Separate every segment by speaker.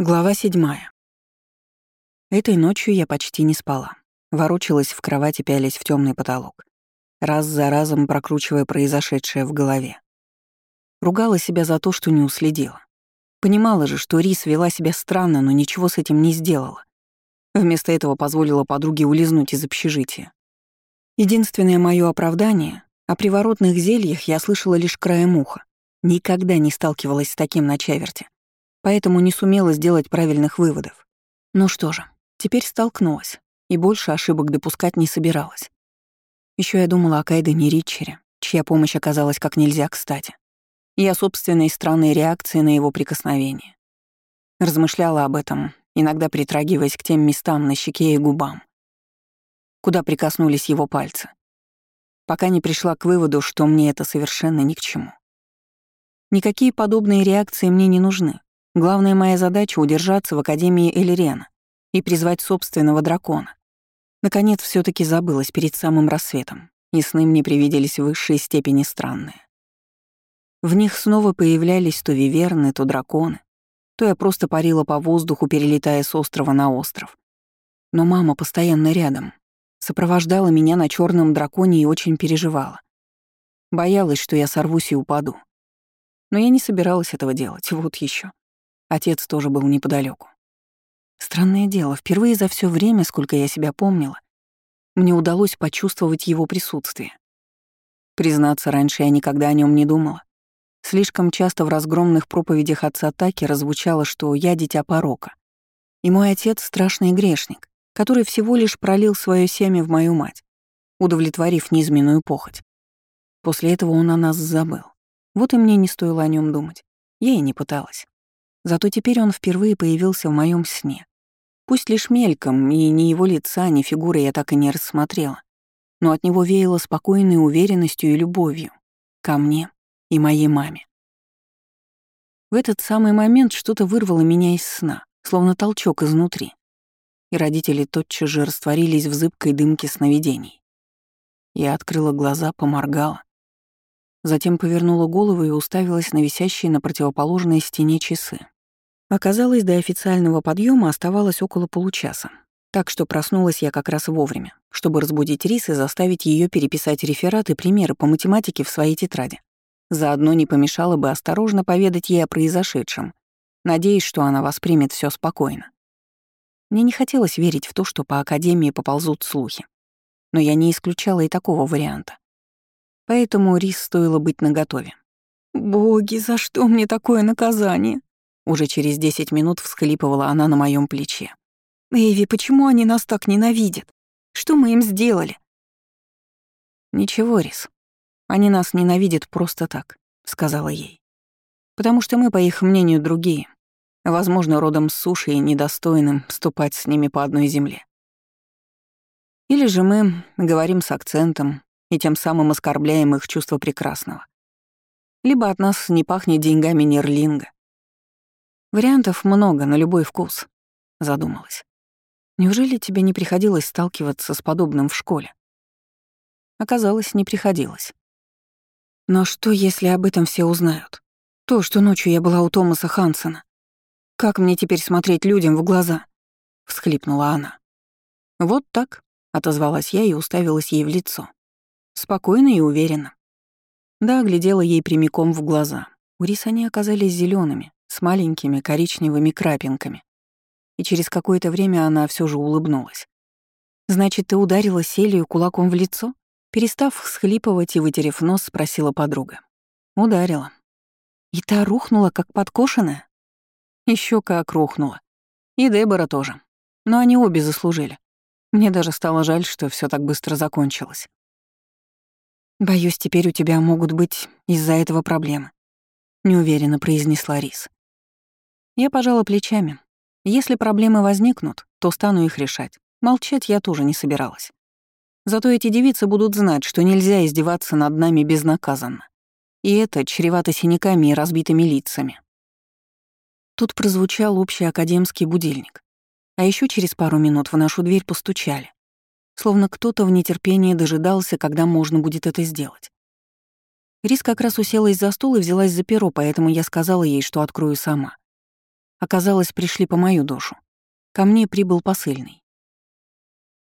Speaker 1: Глава седьмая. Этой ночью я почти не спала. Ворочалась в кровати, пялись в темный потолок, раз за разом прокручивая произошедшее в голове. Ругала себя за то, что не уследила. Понимала же, что Рис вела себя странно, но ничего с этим не сделала. Вместо этого позволила подруге улизнуть из общежития. Единственное мое оправдание — о приворотных зельях я слышала лишь краем уха. Никогда не сталкивалась с таким на чаверте поэтому не сумела сделать правильных выводов. Ну что же, теперь столкнулась, и больше ошибок допускать не собиралась. Еще я думала о Кайдене Ричере, чья помощь оказалась как нельзя кстати, и о собственной странной реакции на его прикосновение. Размышляла об этом, иногда притрагиваясь к тем местам на щеке и губам, куда прикоснулись его пальцы, пока не пришла к выводу, что мне это совершенно ни к чему. Никакие подобные реакции мне не нужны. Главная моя задача — удержаться в Академии Элирена и призвать собственного дракона. Наконец, все таки забылась перед самым рассветом, и сны мне привиделись в высшей степени странные. В них снова появлялись то виверны, то драконы, то я просто парила по воздуху, перелетая с острова на остров. Но мама постоянно рядом, сопровождала меня на черном драконе и очень переживала. Боялась, что я сорвусь и упаду. Но я не собиралась этого делать, вот еще. Отец тоже был неподалеку. Странное дело, впервые за все время, сколько я себя помнила, мне удалось почувствовать его присутствие. Признаться, раньше я никогда о нем не думала. Слишком часто в разгромных проповедях отца Таки раззвучало, что я дитя порока. И мой отец — страшный грешник, который всего лишь пролил свое семя в мою мать, удовлетворив низменную похоть. После этого он о нас забыл. Вот и мне не стоило о нем думать. Я и не пыталась. Зато теперь он впервые появился в моем сне. Пусть лишь мельком, и ни его лица, ни фигуры я так и не рассмотрела, но от него веяло спокойной уверенностью и любовью ко мне и моей маме. В этот самый момент что-то вырвало меня из сна, словно толчок изнутри, и родители тотчас же растворились в зыбкой дымке сновидений. Я открыла глаза, поморгала, затем повернула голову и уставилась на висящие на противоположной стене часы. Оказалось, до официального подъема оставалось около получаса. Так что проснулась я как раз вовремя, чтобы разбудить Рис и заставить ее переписать рефераты и примеры по математике в своей тетради. Заодно не помешало бы осторожно поведать ей о произошедшем, надеясь, что она воспримет все спокойно. Мне не хотелось верить в то, что по Академии поползут слухи. Но я не исключала и такого варианта. Поэтому Рис стоило быть наготове. «Боги, за что мне такое наказание?» Уже через десять минут всхлипывала она на моем плече. «Эйви, почему они нас так ненавидят? Что мы им сделали?» «Ничего, Рис. Они нас ненавидят просто так», — сказала ей. «Потому что мы, по их мнению, другие. Возможно, родом с суши и недостойным ступать с ними по одной земле. Или же мы говорим с акцентом и тем самым оскорбляем их чувство прекрасного. Либо от нас не пахнет деньгами Нерлинга, Вариантов много, на любой вкус, задумалась. Неужели тебе не приходилось сталкиваться с подобным в школе? Оказалось, не приходилось. Но что, если об этом все узнают? То, что ночью я была у Томаса Хансена. Как мне теперь смотреть людям в глаза? всхлипнула она. Вот так, отозвалась я и уставилась ей в лицо. Спокойно и уверенно. Да, глядела ей прямиком в глаза. У Рис они оказались зелеными, с маленькими коричневыми крапинками. И через какое-то время она все же улыбнулась. «Значит, ты ударила Селию кулаком в лицо?» Перестав всхлипывать и вытерев нос, спросила подруга. «Ударила». «И та рухнула, как подкошенная?» Еще как рухнула. И Дебора тоже. Но они обе заслужили. Мне даже стало жаль, что все так быстро закончилось. «Боюсь, теперь у тебя могут быть из-за этого проблемы», — неуверенно произнесла Рис. Я пожала плечами. Если проблемы возникнут, то стану их решать. Молчать я тоже не собиралась. Зато эти девицы будут знать, что нельзя издеваться над нами безнаказанно. И это чревато синяками и разбитыми лицами. Тут прозвучал общий академский будильник. А еще через пару минут в нашу дверь постучали. Словно кто-то в нетерпении дожидался, когда можно будет это сделать. Рис как раз уселась за стол и взялась за перо, поэтому я сказала ей, что открою сама. Оказалось, пришли по мою душу. Ко мне прибыл посыльный.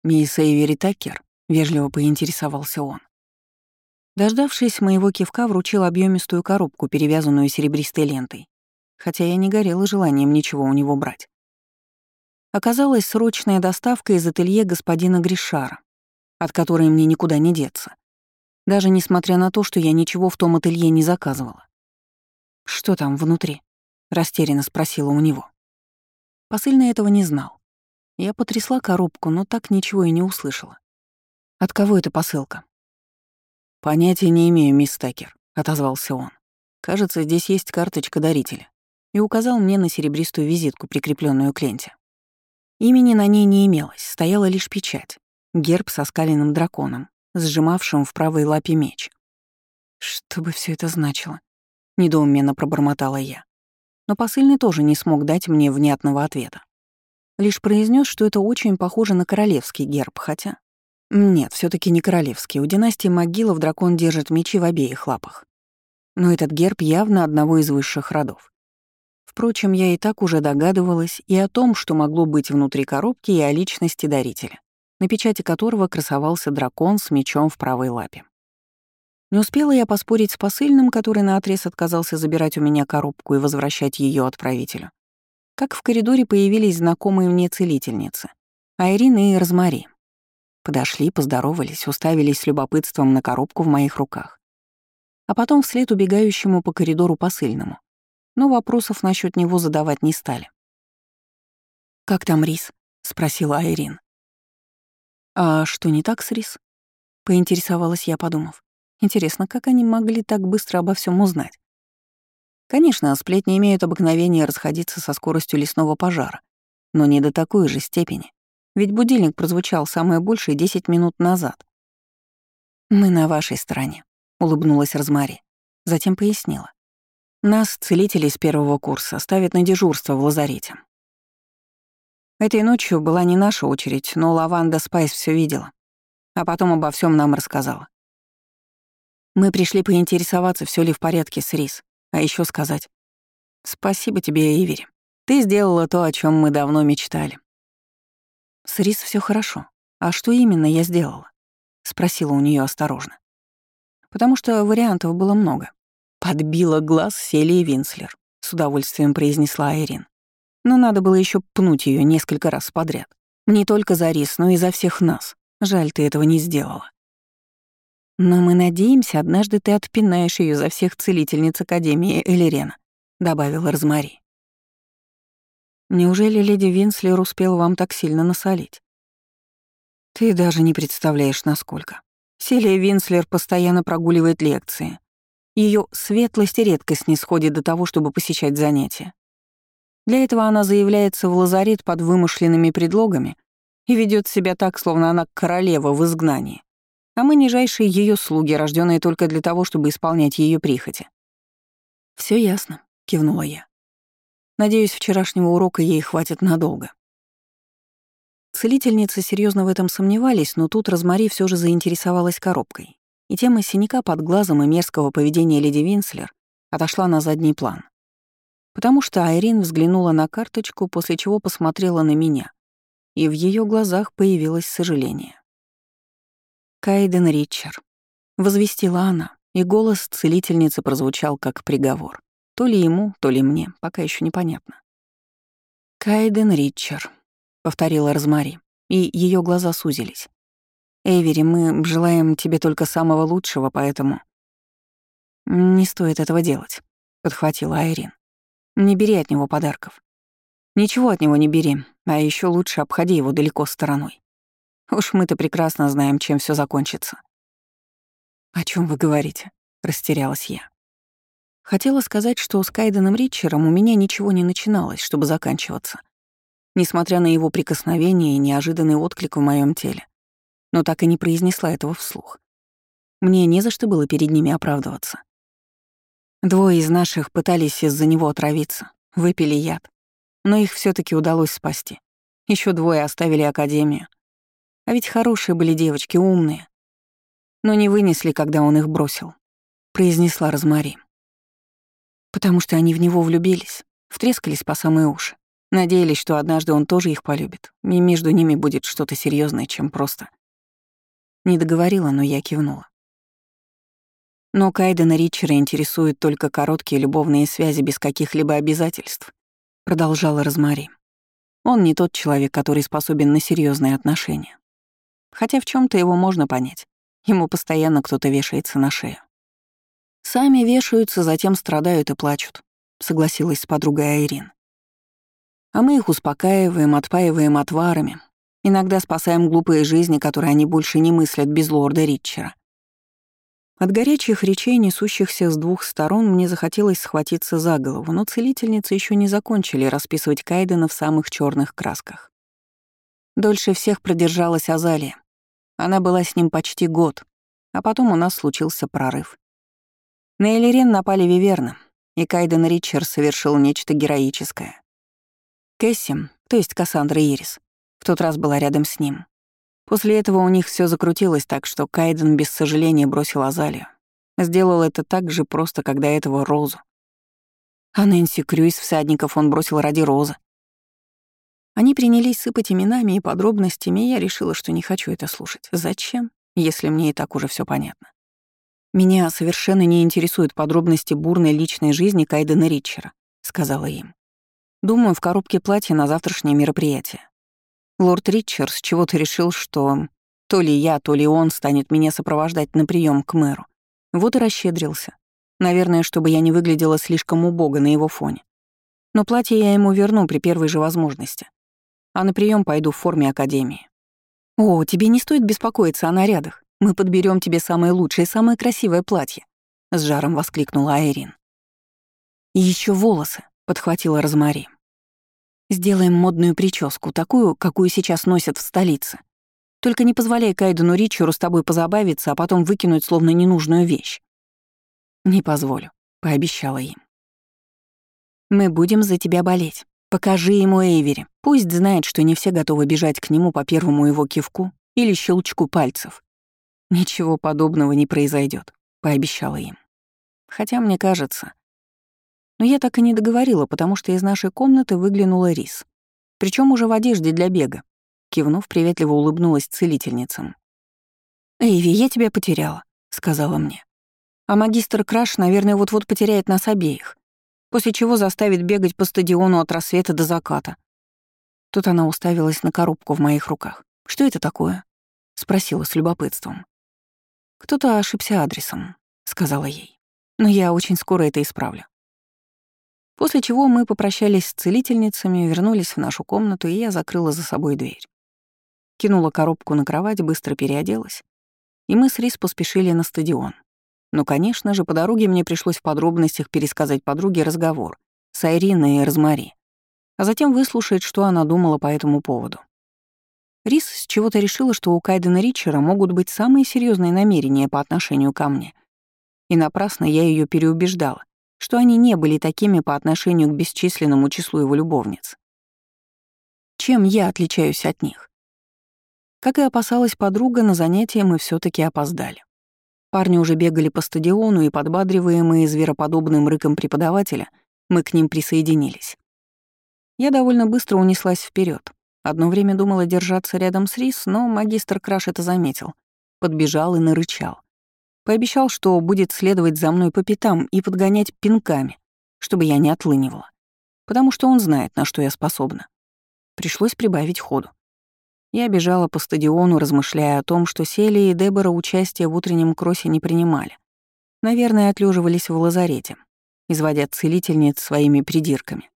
Speaker 1: «Мисс Эйвери Такер», — вежливо поинтересовался он. Дождавшись моего кивка, вручил объемистую коробку, перевязанную серебристой лентой, хотя я не горела желанием ничего у него брать. Оказалась срочная доставка из ателье господина Гришара, от которой мне никуда не деться, даже несмотря на то, что я ничего в том ателье не заказывала. «Что там внутри?» — растерянно спросила у него. Посыльный этого не знал. Я потрясла коробку, но так ничего и не услышала. «От кого эта посылка?» «Понятия не имею, мисс Такер», — отозвался он. «Кажется, здесь есть карточка дарителя» и указал мне на серебристую визитку, прикрепленную к ленте. Имени на ней не имелось, стояла лишь печать, герб со скаленным драконом, сжимавшим в правой лапе меч. Что бы все это значило? Недоуменно пробормотала я. Но посыльный тоже не смог дать мне внятного ответа. Лишь произнес, что это очень похоже на королевский герб, хотя... Нет, все таки не королевский. У династии Могилов дракон держит мечи в обеих лапах. Но этот герб явно одного из высших родов. Впрочем, я и так уже догадывалась и о том, что могло быть внутри коробки, и о личности дарителя, на печати которого красовался дракон с мечом в правой лапе. Не успела я поспорить с посыльным, который наотрез отказался забирать у меня коробку и возвращать ее отправителю. Как в коридоре появились знакомые мне целительницы — Айрина и Розмари. Подошли, поздоровались, уставились с любопытством на коробку в моих руках. А потом вслед убегающему по коридору посыльному но вопросов насчет него задавать не стали. «Как там рис?» — спросила Айрин. «А что не так с рис?» — поинтересовалась я, подумав. «Интересно, как они могли так быстро обо всем узнать?» Конечно, сплетни имеют обыкновение расходиться со скоростью лесного пожара, но не до такой же степени, ведь будильник прозвучал самое большее 10 минут назад. «Мы на вашей стороне», — улыбнулась Розмари. Затем пояснила. Нас, целителей с первого курса, ставят на дежурство в лазарете. Этой ночью была не наша очередь, но Лаванда Спайс все видела, а потом обо всем нам рассказала. Мы пришли поинтересоваться, все ли в порядке с Рис, а еще сказать «Спасибо тебе, Ивери. Ты сделала то, о чем мы давно мечтали». «С Рис все хорошо. А что именно я сделала?» — спросила у нее осторожно. Потому что вариантов было много. Подбила глаз Селии Винслер, с удовольствием произнесла Айрин. Но надо было еще пнуть ее несколько раз подряд. Не только за рис, но и за всех нас. Жаль, ты этого не сделала. Но мы надеемся, однажды ты отпинаешь ее за всех целительниц Академии Элерена, добавила Розмари. Неужели леди Винслер успел вам так сильно насолить? Ты даже не представляешь, насколько. Селия Винслер постоянно прогуливает лекции, ее светлость редкость не сходит до того, чтобы посещать занятия. Для этого она заявляется в лазарет под вымышленными предлогами и ведет себя так, словно она королева в изгнании. А мы нижайшие ее слуги, рожденные только для того, чтобы исполнять ее прихоти. Все ясно, кивнула я. Надеюсь, вчерашнего урока ей хватит надолго. Целительницы серьезно в этом сомневались, но тут Розмари все же заинтересовалась коробкой и тема синяка под глазом и мерзкого поведения леди Винслер отошла на задний план. Потому что Айрин взглянула на карточку, после чего посмотрела на меня, и в ее глазах появилось сожаление. «Кайден Ричер», — возвестила она, и голос целительницы прозвучал как приговор. То ли ему, то ли мне, пока еще непонятно. «Кайден Ричер», — повторила Розмари, и ее глаза сузились. Эйвери, мы желаем тебе только самого лучшего, поэтому...» «Не стоит этого делать», — подхватила Айрин. «Не бери от него подарков. Ничего от него не бери, а еще лучше обходи его далеко стороной. Уж мы-то прекрасно знаем, чем все закончится». «О чем вы говорите?» — растерялась я. Хотела сказать, что с Кайденом Ричером у меня ничего не начиналось, чтобы заканчиваться. Несмотря на его прикосновение и неожиданный отклик в моем теле но так и не произнесла этого вслух. Мне не за что было перед ними оправдываться. Двое из наших пытались из-за него отравиться, выпили яд, но их все таки удалось спасти. Еще двое оставили академию. А ведь хорошие были девочки, умные. Но не вынесли, когда он их бросил, произнесла Розмари. Потому что они в него влюбились, Втрескались по самые уши. Надеялись, что однажды он тоже их полюбит, и между ними будет что-то серьезное, чем просто. Не договорила, но я кивнула. Но Кайдена Ричера интересуют только короткие любовные связи без каких-либо обязательств, продолжала Розмари. Он не тот человек, который способен на серьезные отношения. Хотя в чем то его можно понять. Ему постоянно кто-то вешается на шею. Сами вешаются, затем страдают и плачут, согласилась с подругой Айрин. А мы их успокаиваем, отпаиваем отварами, иногда спасаем глупые жизни, которые они больше не мыслят без лорда Ритчера. От горячих речей, несущихся с двух сторон, мне захотелось схватиться за голову, но целительницы еще не закончили расписывать Кайдена в самых черных красках. Дольше всех продержалась Азалия. Она была с ним почти год, а потом у нас случился прорыв. На Элерен напали Виверна, и Кайден Ричард совершил нечто героическое. Кэсси, то есть Кассандра Ирис, в тот раз была рядом с ним. После этого у них все закрутилось так, что Кайден без сожаления бросил Азалию. Сделал это так же просто, до этого Розу. А Нэнси Крюйс всадников он бросил ради Розы. Они принялись сыпать именами и подробностями, и я решила, что не хочу это слушать. Зачем, если мне и так уже все понятно? «Меня совершенно не интересуют подробности бурной личной жизни Кайдена Ричера», — сказала им. «Думаю, в коробке платья на завтрашнее мероприятие. Лорд Ричардс чего-то решил, что то ли я, то ли он станет меня сопровождать на прием к мэру. Вот и расщедрился. Наверное, чтобы я не выглядела слишком убого на его фоне. Но платье я ему верну при первой же возможности. А на прием пойду в форме академии. О, тебе не стоит беспокоиться о нарядах. Мы подберем тебе самое лучшее, самое красивое платье. С жаром воскликнула Айрин. И еще волосы, подхватила Розмари. Сделаем модную прическу, такую, какую сейчас носят в столице. Только не позволяй Кайдену Ричеру с тобой позабавиться, а потом выкинуть словно ненужную вещь. Не позволю, пообещала им. Мы будем за тебя болеть. Покажи ему Эйвери. Пусть знает, что не все готовы бежать к нему по первому его кивку или щелчку пальцев. Ничего подобного не произойдет, пообещала им. Хотя мне кажется, но я так и не договорила, потому что из нашей комнаты выглянула Рис. Причем уже в одежде для бега. Кивнув, приветливо улыбнулась целительницам. «Эйви, я тебя потеряла», — сказала мне. «А магистр Краш, наверное, вот-вот потеряет нас обеих, после чего заставит бегать по стадиону от рассвета до заката». Тут она уставилась на коробку в моих руках. «Что это такое?» — спросила с любопытством. «Кто-то ошибся адресом», — сказала ей. «Но я очень скоро это исправлю. После чего мы попрощались с целительницами, вернулись в нашу комнату, и я закрыла за собой дверь. Кинула коробку на кровать, быстро переоделась. И мы с Рис поспешили на стадион. Но, конечно же, по дороге мне пришлось в подробностях пересказать подруге разговор с Айриной и Розмари, а затем выслушать, что она думала по этому поводу. Рис с чего-то решила, что у Кайдена Ричера могут быть самые серьезные намерения по отношению ко мне. И напрасно я ее переубеждала что они не были такими по отношению к бесчисленному числу его любовниц. Чем я отличаюсь от них? Как и опасалась подруга, на занятия мы все таки опоздали. Парни уже бегали по стадиону, и, подбадриваемые звероподобным рыком преподавателя, мы к ним присоединились. Я довольно быстро унеслась вперед. Одно время думала держаться рядом с Рис, но магистр Краш это заметил. Подбежал и нарычал. Пообещал, что будет следовать за мной по пятам и подгонять пинками, чтобы я не отлынивала. Потому что он знает, на что я способна. Пришлось прибавить ходу. Я бежала по стадиону, размышляя о том, что Селия и Дебора участие в утреннем кроссе не принимали. Наверное, отлеживались в лазарете, изводя целительниц своими придирками.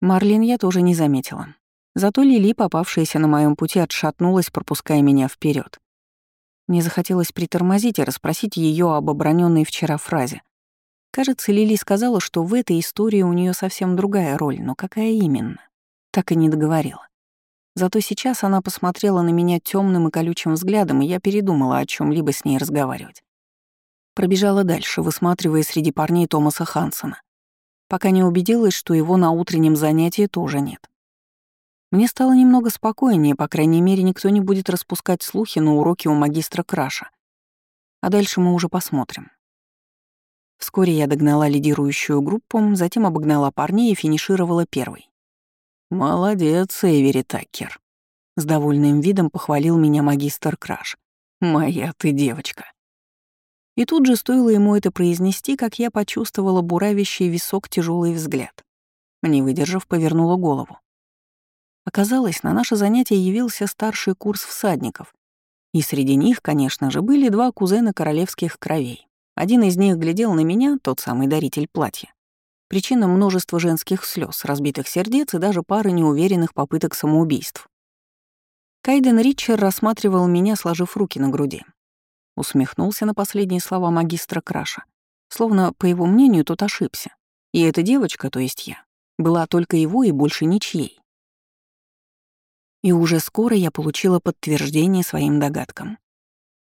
Speaker 1: Марлин я тоже не заметила. Зато Лили, попавшаяся на моем пути, отшатнулась, пропуская меня вперед. Мне захотелось притормозить и расспросить ее об оброненной вчера фразе. Кажется, Лили сказала, что в этой истории у нее совсем другая роль, но какая именно? Так и не договорила. Зато сейчас она посмотрела на меня темным и колючим взглядом, и я передумала о чем либо с ней разговаривать. Пробежала дальше, высматривая среди парней Томаса Хансона, пока не убедилась, что его на утреннем занятии тоже нет. Мне стало немного спокойнее, по крайней мере, никто не будет распускать слухи на уроке у магистра Краша. А дальше мы уже посмотрим. Вскоре я догнала лидирующую группу, затем обогнала парней и финишировала первой. «Молодец, Эвери Таккер», — с довольным видом похвалил меня магистр Краш. «Моя ты девочка». И тут же стоило ему это произнести, как я почувствовала буравящий висок тяжелый взгляд. Не выдержав, повернула голову. Оказалось, на наше занятие явился старший курс всадников. И среди них, конечно же, были два кузена королевских кровей. Один из них глядел на меня, тот самый даритель платья. Причина множества женских слез, разбитых сердец и даже пары неуверенных попыток самоубийств. Кайден Ричер рассматривал меня, сложив руки на груди. Усмехнулся на последние слова магистра Краша. Словно, по его мнению, тот ошибся. И эта девочка, то есть я, была только его и больше ничьей. И уже скоро я получила подтверждение своим догадкам.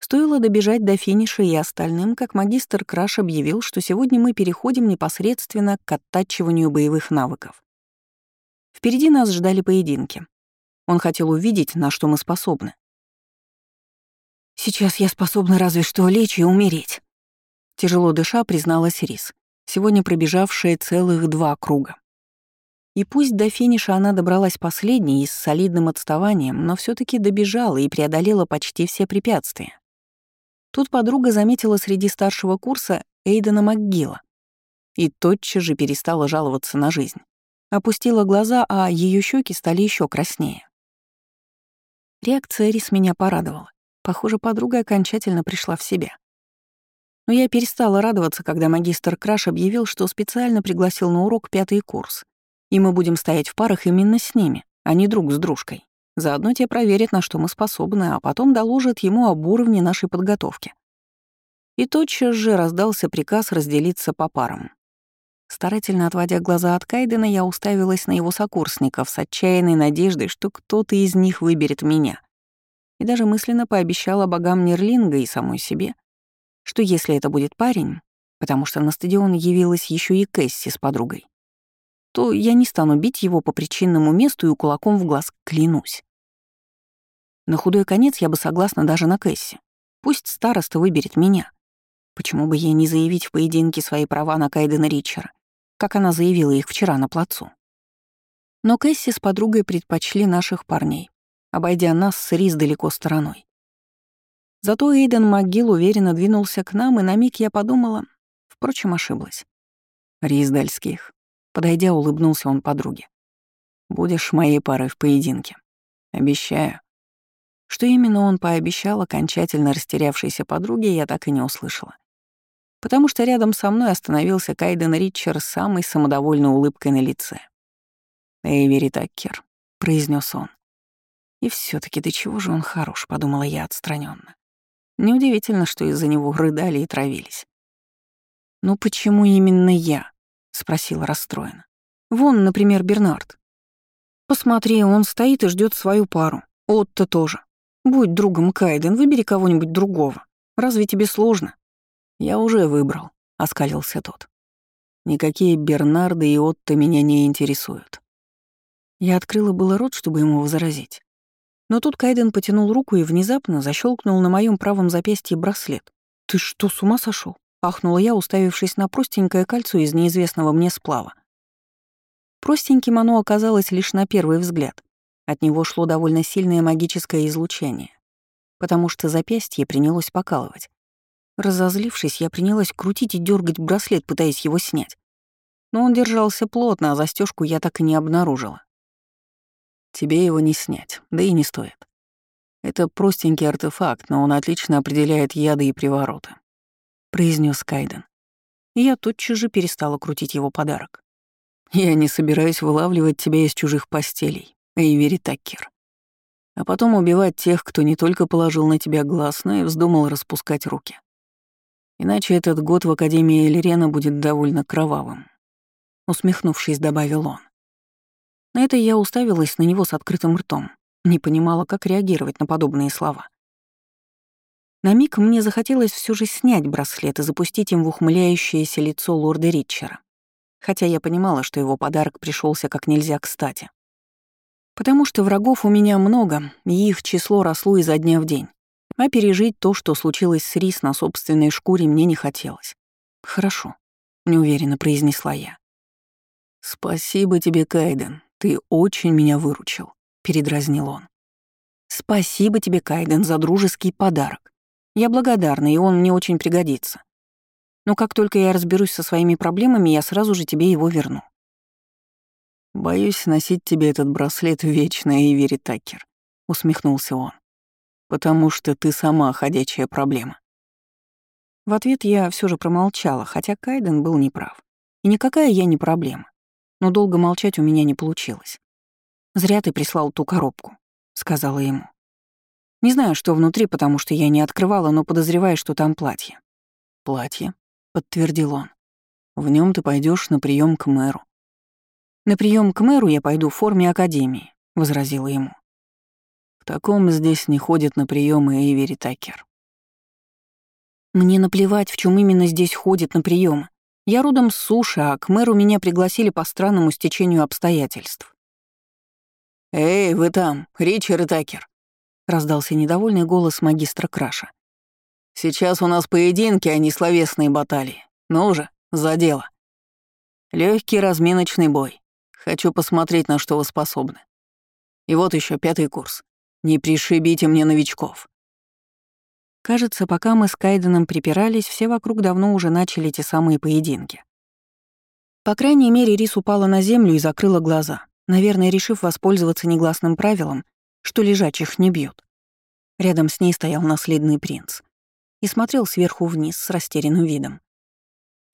Speaker 1: Стоило добежать до финиша и остальным, как магистр Краш объявил, что сегодня мы переходим непосредственно к оттачиванию боевых навыков. Впереди нас ждали поединки. Он хотел увидеть, на что мы способны. «Сейчас я способна разве что лечь и умереть», — тяжело дыша призналась Рис, сегодня пробежавшая целых два круга. И пусть до финиша она добралась последней и с солидным отставанием, но все таки добежала и преодолела почти все препятствия. Тут подруга заметила среди старшего курса Эйдена МакГилла и тотчас же перестала жаловаться на жизнь. Опустила глаза, а ее щеки стали еще краснее. Реакция Рис меня порадовала. Похоже, подруга окончательно пришла в себя. Но я перестала радоваться, когда магистр Краш объявил, что специально пригласил на урок пятый курс, и мы будем стоять в парах именно с ними, а не друг с дружкой. Заодно те проверят, на что мы способны, а потом доложат ему об уровне нашей подготовки. И тотчас же раздался приказ разделиться по парам. Старательно отводя глаза от Кайдена, я уставилась на его сокурсников с отчаянной надеждой, что кто-то из них выберет меня. И даже мысленно пообещала богам Нерлинга и самой себе, что если это будет парень, потому что на стадион явилась еще и Кэсси с подругой, то я не стану бить его по причинному месту и кулаком в глаз, клянусь. На худой конец я бы согласна даже на Кэсси. Пусть староста выберет меня. Почему бы ей не заявить в поединке свои права на Кайдена Ричера, как она заявила их вчера на плацу? Но Кэсси с подругой предпочли наших парней, обойдя нас с Рис далеко стороной. Зато Эйден МcГилл уверенно двинулся к нам, и на миг я подумала, впрочем, ошиблась. Рис Дальских. Подойдя, улыбнулся он подруге. «Будешь моей парой в поединке. Обещаю». Что именно он пообещал окончательно растерявшейся подруге, я так и не услышала. Потому что рядом со мной остановился Кайден Ричер с самой самодовольной улыбкой на лице. «Эйвери Таккер», — произнес он. И все таки до чего же он хорош, подумала я отстраненно. Неудивительно, что из-за него рыдали и травились. «Ну почему именно я?» — спросила расстроена. «Вон, например, Бернард. Посмотри, он стоит и ждет свою пару. Отто тоже. Будь другом Кайден, выбери кого-нибудь другого. Разве тебе сложно?» «Я уже выбрал», — оскалился тот. «Никакие Бернарды и Отто меня не интересуют». Я открыла было рот, чтобы ему возразить. Но тут Кайден потянул руку и внезапно защелкнул на моем правом запястье браслет. «Ты что, с ума сошел? Ахнула я, уставившись на простенькое кольцо из неизвестного мне сплава. Простеньким оно оказалось лишь на первый взгляд. От него шло довольно сильное магическое излучение, потому что запястье принялось покалывать. Разозлившись, я принялась крутить и дергать браслет, пытаясь его снять. Но он держался плотно, а застежку я так и не обнаружила. Тебе его не снять, да и не стоит. Это простенький артефакт, но он отлично определяет яды и привороты произнес Кайден. И я тотчас же перестала крутить его подарок. «Я не собираюсь вылавливать тебя из чужих постелей, Эйвери Таккер. А потом убивать тех, кто не только положил на тебя глаз, но и вздумал распускать руки. Иначе этот год в Академии Эльрена будет довольно кровавым», — усмехнувшись, добавил он. На это я уставилась на него с открытым ртом, не понимала, как реагировать на подобные слова. На миг мне захотелось все же снять браслет и запустить им в ухмыляющееся лицо лорда Ритчера, хотя я понимала, что его подарок пришелся как нельзя кстати. Потому что врагов у меня много, и их число росло изо дня в день. А пережить то, что случилось с Рис на собственной шкуре, мне не хотелось. Хорошо, — неуверенно произнесла я. «Спасибо тебе, Кайден, ты очень меня выручил», — передразнил он. «Спасибо тебе, Кайден, за дружеский подарок. Я благодарна, и он мне очень пригодится. Но как только я разберусь со своими проблемами, я сразу же тебе его верну». «Боюсь носить тебе этот браслет вечно, Эйвери Такер», — усмехнулся он. «Потому что ты сама ходячая проблема». В ответ я все же промолчала, хотя Кайден был неправ. И никакая я не проблема. Но долго молчать у меня не получилось. «Зря ты прислал ту коробку», — сказала ему. «Не знаю, что внутри, потому что я не открывала, но подозреваю, что там платье». «Платье?» — подтвердил он. «В нем ты пойдешь на прием к мэру». «На прием к мэру я пойду в форме академии», — возразила ему. «В таком здесь не ходят на приемы Эйвери Такер». «Мне наплевать, в чем именно здесь ходит на приемы. Я родом с суши, а к мэру меня пригласили по странному стечению обстоятельств». «Эй, вы там, Ричард Такер!» — раздался недовольный голос магистра Краша. «Сейчас у нас поединки, а не словесные баталии. Ну же, за дело!» Легкий разминочный бой. Хочу посмотреть, на что вы способны. И вот еще пятый курс. Не пришибите мне новичков. Кажется, пока мы с Кайденом припирались, все вокруг давно уже начали те самые поединки. По крайней мере, Рис упала на землю и закрыла глаза, наверное, решив воспользоваться негласным правилом, что лежачих не бьют. Рядом с ней стоял наследный принц и смотрел сверху вниз с растерянным видом.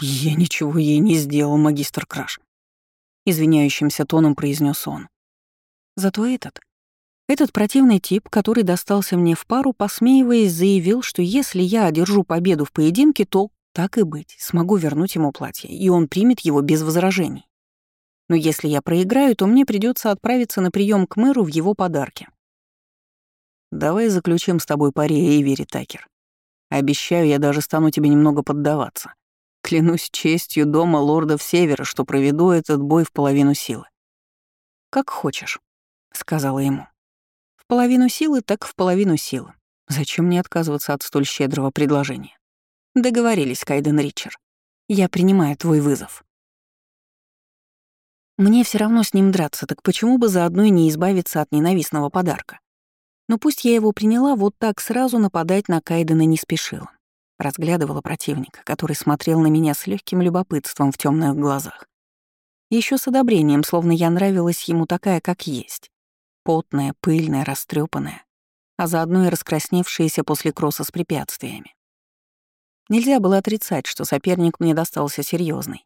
Speaker 1: «Я ничего ей не сделал, магистр Краш извиняющимся тоном произнес он. Зато этот, этот противный тип, который достался мне в пару, посмеиваясь, заявил, что если я одержу победу в поединке, то, так и быть, смогу вернуть ему платье, и он примет его без возражений. Но если я проиграю, то мне придется отправиться на прием к мэру в его подарке. Давай заключим с тобой пари, Эйвери Такер. Обещаю, я даже стану тебе немного поддаваться. Клянусь честью дома лордов Севера, что проведу этот бой в половину силы. «Как хочешь», — сказала ему. «В половину силы, так в половину силы. Зачем мне отказываться от столь щедрого предложения?» «Договорились, Кайден Ричард. Я принимаю твой вызов». Мне все равно с ним драться, так почему бы заодно и не избавиться от ненавистного подарка? Но пусть я его приняла, вот так сразу нападать на Кайдена не спешила. Разглядывала противника, который смотрел на меня с легким любопытством в темных глазах. Еще с одобрением, словно я нравилась ему такая, как есть. Потная, пыльная, растрепанная, а заодно и раскрасневшаяся после кросса с препятствиями. Нельзя было отрицать, что соперник мне достался серьезный.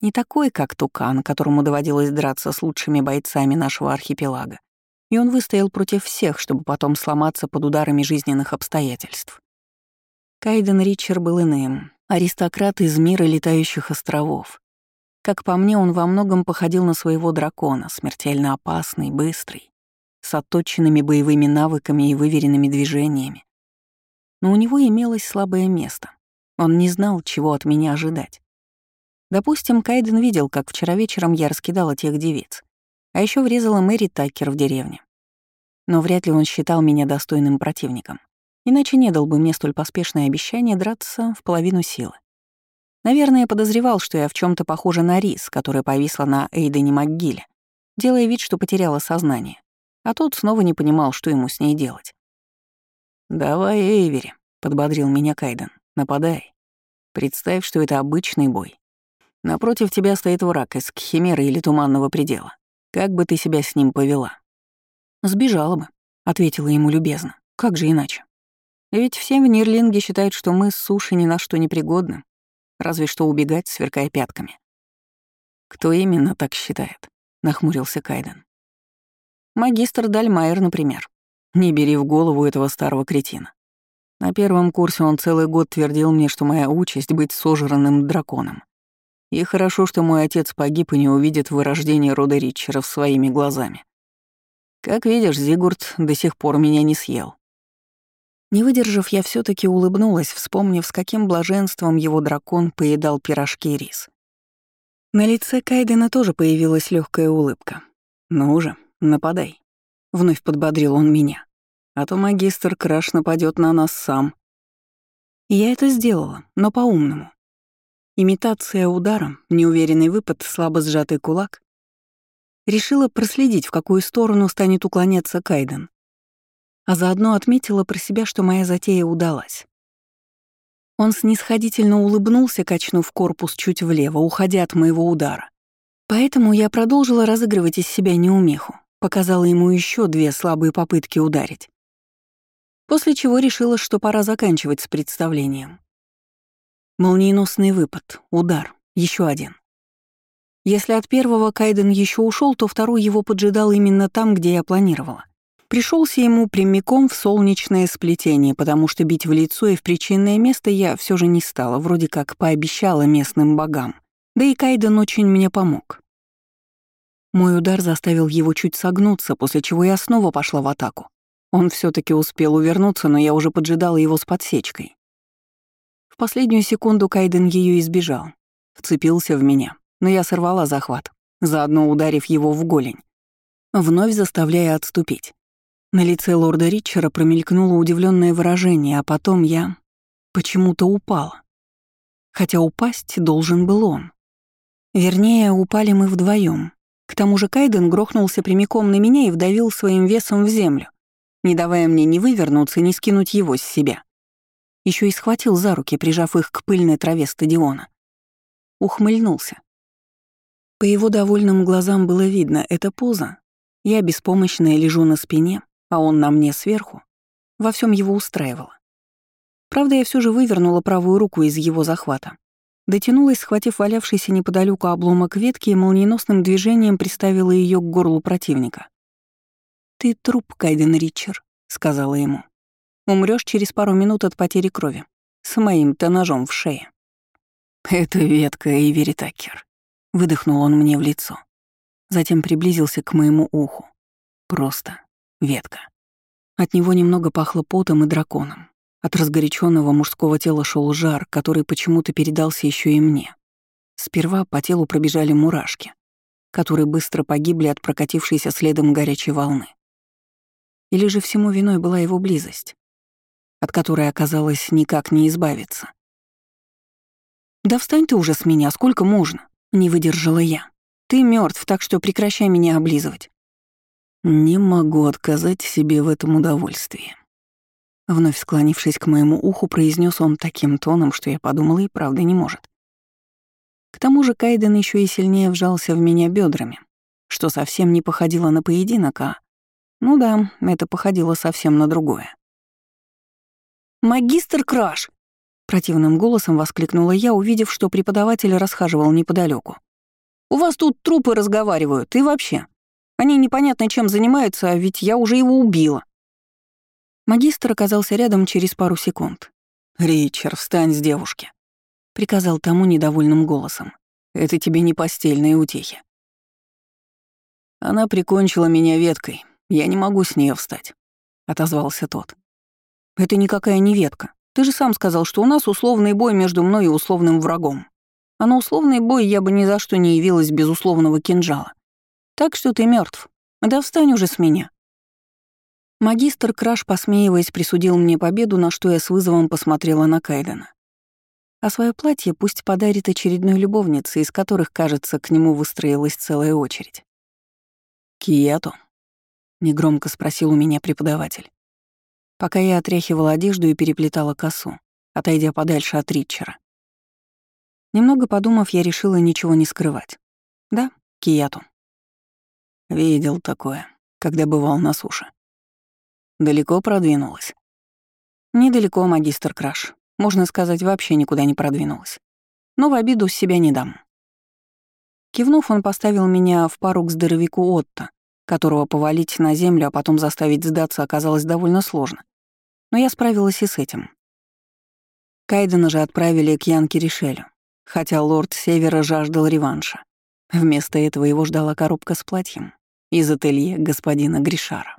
Speaker 1: Не такой, как Тукан, которому доводилось драться с лучшими бойцами нашего архипелага. И он выстоял против всех, чтобы потом сломаться под ударами жизненных обстоятельств. Кайден Ричер был иным, аристократ из мира летающих островов. Как по мне, он во многом походил на своего дракона, смертельно опасный, быстрый, с отточенными боевыми навыками и выверенными движениями. Но у него имелось слабое место. Он не знал, чего от меня ожидать. Допустим, Кайден видел, как вчера вечером я раскидала тех девиц, а еще врезала Мэри Такер в деревне. Но вряд ли он считал меня достойным противником. Иначе не дал бы мне столь поспешное обещание драться в половину силы. Наверное, подозревал, что я в чем то похожа на рис, которая повисла на Эйдене МакГилле, делая вид, что потеряла сознание. А тот снова не понимал, что ему с ней делать. «Давай, Эйвери», — подбодрил меня Кайден, — «нападай. Представь, что это обычный бой. Напротив тебя стоит враг из Кхимеры или Туманного предела. Как бы ты себя с ним повела?» «Сбежала бы», — ответила ему любезно. «Как же иначе?» Ведь все в Нирлинге считают, что мы с суши ни на что не пригодны, разве что убегать, сверкая пятками. «Кто именно так считает?» — нахмурился Кайден. «Магистр Дальмайер, например. Не бери в голову этого старого кретина. На первом курсе он целый год твердил мне, что моя участь — быть сожранным драконом. И хорошо, что мой отец погиб и не увидит вырождение рода Ричеров своими глазами. Как видишь, Зигурд до сих пор меня не съел. Не выдержав, я все таки улыбнулась, вспомнив, с каким блаженством его дракон поедал пирожки и рис. На лице Кайдена тоже появилась легкая улыбка. «Ну же, нападай», — вновь подбодрил он меня. «А то магистр Краш нападет на нас сам». я это сделала, но по-умному. Имитация удара, неуверенный выпад, слабо сжатый кулак. Решила проследить, в какую сторону станет уклоняться Кайден. А заодно отметила про себя, что моя затея удалась. Он снисходительно улыбнулся, качнув корпус чуть влево, уходя от моего удара. Поэтому я продолжила разыгрывать из себя неумеху, показала ему еще две слабые попытки ударить. После чего решила, что пора заканчивать с представлением. Молниеносный выпад, удар, еще один. Если от первого Кайден еще ушел, то второй его поджидал именно там, где я планировала. Пришелся ему прямиком в солнечное сплетение, потому что бить в лицо и в причинное место я все же не стала, вроде как пообещала местным богам. Да и Кайден очень мне помог. Мой удар заставил его чуть согнуться, после чего я снова пошла в атаку. Он все таки успел увернуться, но я уже поджидала его с подсечкой. В последнюю секунду Кайден ее избежал. Вцепился в меня, но я сорвала захват, заодно ударив его в голень, вновь заставляя отступить. На лице лорда Ричера промелькнуло удивленное выражение, а потом я почему-то упала. Хотя упасть должен был он. Вернее, упали мы вдвоем. К тому же Кайден грохнулся прямиком на меня и вдавил своим весом в землю, не давая мне ни вывернуться, ни скинуть его с себя. Еще и схватил за руки, прижав их к пыльной траве стадиона. Ухмыльнулся. По его довольным глазам было видно, это поза. Я беспомощная лежу на спине, а он на мне сверху, во всем его устраивало. Правда, я все же вывернула правую руку из его захвата. Дотянулась, схватив валявшийся неподалеку обломок ветки и молниеносным движением приставила ее к горлу противника. «Ты труп, Кайден Ричер», — сказала ему. Умрешь через пару минут от потери крови. С моим-то ножом в шее». «Это ветка Эйвери Такер», — выдохнул он мне в лицо. Затем приблизился к моему уху. Просто ветка. От него немного пахло потом и драконом. От разгоряченного мужского тела шел жар, который почему-то передался еще и мне. Сперва по телу пробежали мурашки, которые быстро погибли от прокатившейся следом горячей волны. Или же всему виной была его близость, от которой оказалось никак не избавиться. «Да встань ты уже с меня, сколько можно?» — не выдержала я. «Ты мертв, так что прекращай меня облизывать». «Не могу отказать себе в этом удовольствии». Вновь склонившись к моему уху, произнес он таким тоном, что я подумала и правда не может. К тому же Кайден еще и сильнее вжался в меня бедрами, что совсем не походило на поединок, а... Ну да, это походило совсем на другое. «Магистр Краш!» Противным голосом воскликнула я, увидев, что преподаватель расхаживал неподалеку. «У вас тут трупы разговаривают, и вообще. Они непонятно чем занимаются, а ведь я уже его убила». Магистр оказался рядом через пару секунд. «Ричард, встань с девушки», — приказал тому недовольным голосом. «Это тебе не постельные утехи». «Она прикончила меня веткой. Я не могу с нее встать», — отозвался тот. «Это никакая не ветка. Ты же сам сказал, что у нас условный бой между мной и условным врагом. А на условный бой я бы ни за что не явилась без условного кинжала. Так что ты мертв. Да встань уже с меня». Магистр Краш, посмеиваясь, присудил мне победу, на что я с вызовом посмотрела на Кайдена. А свое платье пусть подарит очередной любовнице, из которых, кажется, к нему выстроилась целая очередь. «Киято?» — негромко спросил у меня преподаватель. Пока я отряхивала одежду и переплетала косу, отойдя подальше от Ричера. Немного подумав, я решила ничего не скрывать. Да, Кияту. Видел такое, когда бывал на суше. Далеко продвинулась? Недалеко, магистр Краш. Можно сказать, вообще никуда не продвинулась. Но в обиду себя не дам. Кивнув, он поставил меня в пару к здоровяку Отто, которого повалить на землю, а потом заставить сдаться оказалось довольно сложно. Но я справилась и с этим. Кайдена же отправили к Янке Ришелю, хотя лорд Севера жаждал реванша. Вместо этого его ждала коробка с платьем из ателье господина Гришара.